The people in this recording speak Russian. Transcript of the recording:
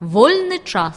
вольны час.